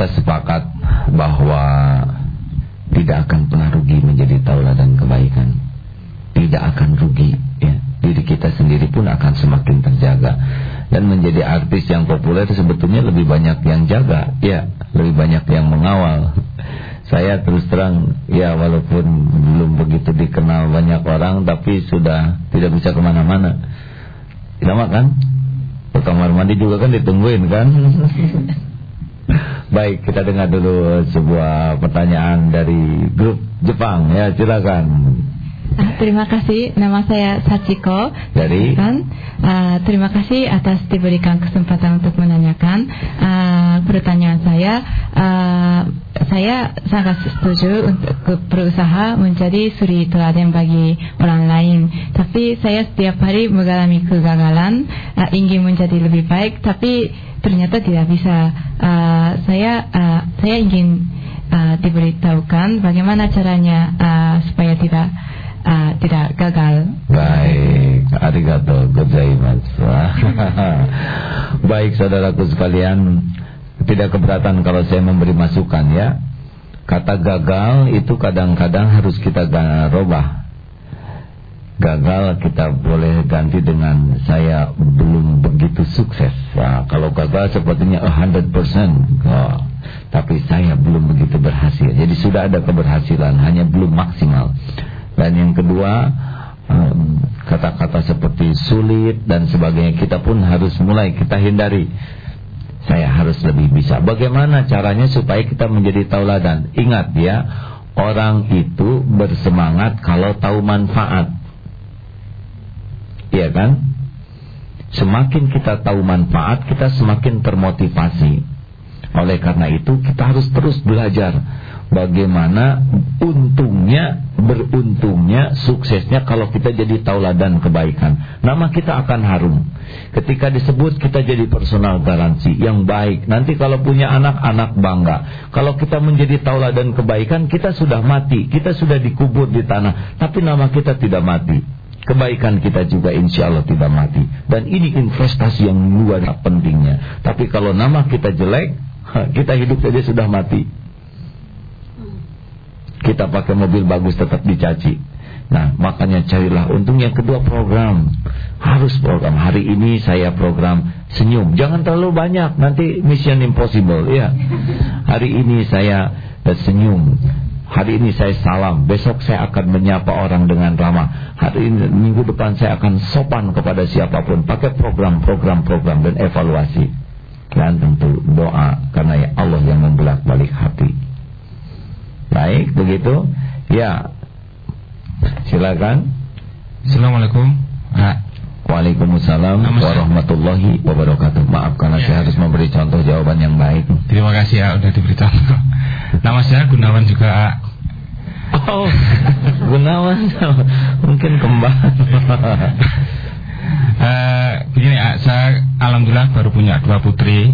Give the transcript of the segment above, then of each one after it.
kita sepakat bahwa tidak akan pernah rugi menjadi tauladan kebaikan. Tidak akan rugi ya. Diri kita sendiri pun akan semakin terjaga. Dan menjadi artis yang populer sebetulnya lebih banyak yang jaga, ya, lebih banyak yang mengawal. Saya terus terang, ya walaupun belum begitu dikenal banyak orang, tapi sudah tidak bisa ke mana-mana. Sama kan? Ke kamar mandi juga kan ditungguin kan? Baik, kita dengar dulu sebuah pertanyaan dari grup Jepang ya, silakan. Ah, terima kasih, nama saya Sachiko dari kan. Uh, terima kasih atas diberikan kesempatan untuk menanyakan uh, pertanyaan saya. Uh, saya sangat setuju untuk berusaha menjadi suri teladan bagi orang lain. Tapi saya setiap hari mengalami kegagalan, uh, ingin menjadi lebih baik, tapi ternyata tidak bisa. Uh, saya uh, saya ingin uh, diberitahukan bagaimana caranya uh, supaya tidak uh, tidak gagal. Baik, arigato gozaimasu. Baik saudaraku sekalian, tidak keberatan kalau saya memberi masukan ya. Kata gagal itu kadang-kadang harus kita robah gagal kita boleh ganti dengan saya belum begitu sukses. Nah, kalau gagal sepertinya 100%. Oh, tapi saya belum begitu berhasil. Jadi sudah ada keberhasilan, hanya belum maksimal. Dan yang kedua, kata-kata um, seperti sulit dan sebagainya kita pun harus mulai kita hindari. Harus lebih bisa. Bagaimana caranya supaya kita menjadi tauladan? Ingat ya, orang itu bersemangat kalau tahu manfaat. Iya kan? Semakin kita tahu manfaat, kita semakin termotivasi. Oleh karena itu, kita harus terus belajar bagaimana untungnya, beruntungnya, suksesnya kalau kita jadi tauladan kebaikan. Nama kita akan harum. Ketika disebut kita jadi personal garansi yang baik. Nanti kalau punya anak-anak bangga. Kalau kita menjadi tauladan kebaikan, kita sudah mati. Kita sudah dikubur di tanah. Tapi nama kita tidak mati kebaikan kita juga insya Allah tidak mati. Dan ini investasi yang luar pentingnya. Tapi kalau nama kita jelek, kita hidup saja sudah mati. Kita pakai mobil bagus tetap dicaci. Nah, makanya carilah untung yang kedua program. Harus program. Hari ini saya program senyum. Jangan terlalu banyak, nanti mission impossible ya. Hari ini saya senyum. Hari ini saya salam, besok saya akan menyapa orang dengan ramah. Hari ini minggu depan saya akan sopan kepada siapa pun. Pakai program-program-program dan evaluasi. Dan tentu doa karena ya Allah yang membelak balik hati. Baik, begitu. Ya. Silakan. Assalamualaikum. Waalaikumsalam warahmatullahi wabarakatuh. Maaf karena ya. saya harus memberi contoh jawaban yang baik. Terima kasih ya udah diberi contoh. Nama saya Gunawan juga. Oh, Gunawan mungkin kembar. uh, begini, saya alhamdulillah baru punya dua putri.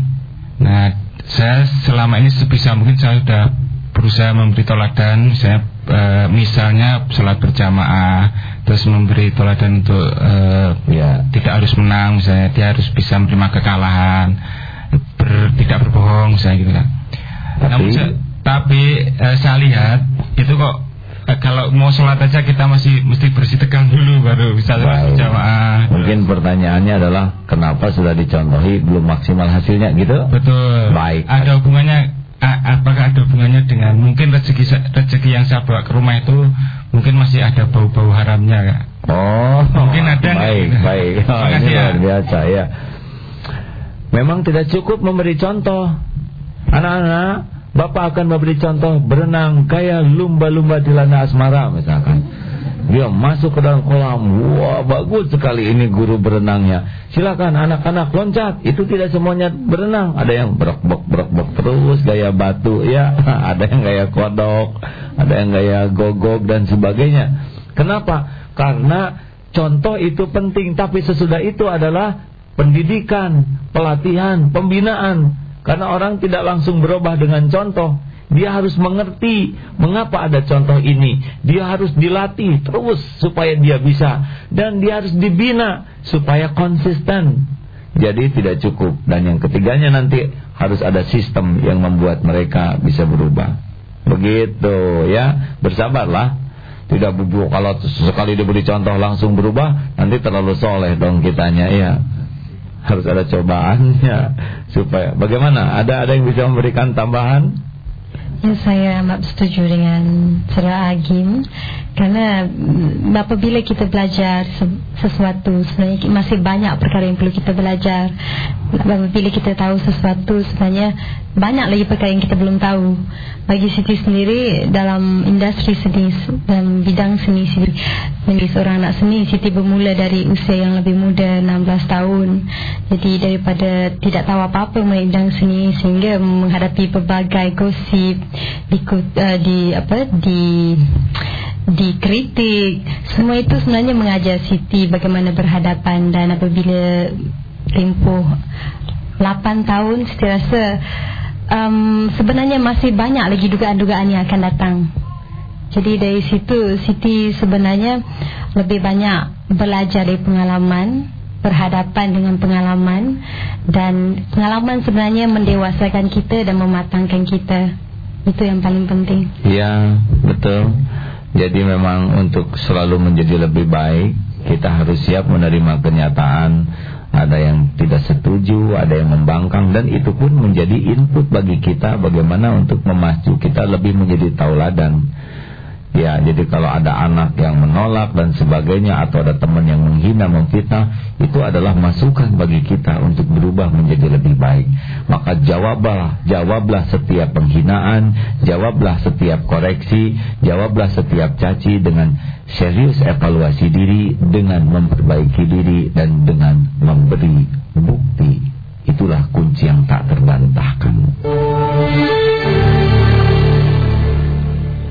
Nah, saya selama ini sebisa mungkin saya sudah berusaha memberi toladan. Saya uh, misalnya sholat berjamaah terus memberi teladan untuk uh, ya tidak harus menang misalnya dia harus bisa menerima kekalahan ber, tidak berbohong misalnya gitu kan tapi, Namun, tapi uh, saya lihat itu kok uh, kalau mau sholat aja kita masih mesti bersih tegang dulu baru bisa sholat berjamaah. Mungkin pertanyaannya adalah kenapa sudah dicontohi belum maksimal hasilnya gitu? Betul. Baik. Ada hubungannya apakah ada hubungannya dengan mungkin rezeki rezeki yang saya bawa ke rumah itu mungkin masih ada bau-bau haramnya kak. Oh, mungkin ada baik, gak? baik. Oh, ini ya. luar biasa ya. Memang tidak cukup memberi contoh. Anak-anak, Bapak akan memberi contoh berenang kayak lumba-lumba di lana asmara misalkan. Dia masuk ke dalam kolam. Wah, bagus sekali ini guru berenangnya. Silakan anak-anak loncat. Itu tidak semuanya berenang. Ada yang brok-brok terus gaya batu ya. Ada yang gaya kodok, ada yang gaya gogok dan sebagainya. Kenapa? Karena contoh itu penting, tapi sesudah itu adalah pendidikan, pelatihan, pembinaan. Karena orang tidak langsung berubah dengan contoh. Dia harus mengerti mengapa ada contoh ini. Dia harus dilatih terus supaya dia bisa. Dan dia harus dibina supaya konsisten. Jadi tidak cukup. Dan yang ketiganya nanti harus ada sistem yang membuat mereka bisa berubah. Begitu ya, bersabarlah. Tidak bubuk kalau sekali diberi contoh langsung berubah, nanti terlalu soleh dong kitanya ya. Harus ada cobaannya supaya bagaimana? Ada ada yang bisa memberikan tambahan? Ya, saya amat setuju dengan Saudara Agim. Karena apabila kita belajar sesuatu sebenarnya masih banyak perkara yang perlu kita belajar. Apabila kita tahu sesuatu sebenarnya banyak lagi perkara yang kita belum tahu. Bagi Siti sendiri dalam industri seni dan bidang seni sendiri seorang anak seni Siti bermula dari usia yang lebih muda 16 tahun. Jadi daripada tidak tahu apa-apa mengenai bidang seni sehingga menghadapi berbagai gosip di, uh, di apa di dikritik. Semua itu sebenarnya mengajar Siti bagaimana berhadapan dan apabila tempoh 8 tahun Siti rasa um, sebenarnya masih banyak lagi dugaan-dugaan yang akan datang. Jadi dari situ Siti sebenarnya lebih banyak belajar dari pengalaman berhadapan dengan pengalaman dan pengalaman sebenarnya mendewasakan kita dan mematangkan kita. Itu yang paling penting. Ya betul. Jadi memang untuk selalu menjadi lebih baik Kita harus siap menerima kenyataan Ada yang tidak setuju Ada yang membangkang Dan itu pun menjadi input bagi kita Bagaimana untuk memacu kita lebih menjadi tauladan Ya, jadi kalau ada anak yang menolak dan sebagainya atau ada teman yang menghina, memfitnah, itu adalah masukan bagi kita untuk berubah menjadi lebih baik. Maka jawablah, jawablah setiap penghinaan, jawablah setiap koreksi, jawablah setiap caci dengan serius evaluasi diri, dengan memperbaiki diri dan dengan memberi bukti. Itulah kunci yang tak terbantahkan.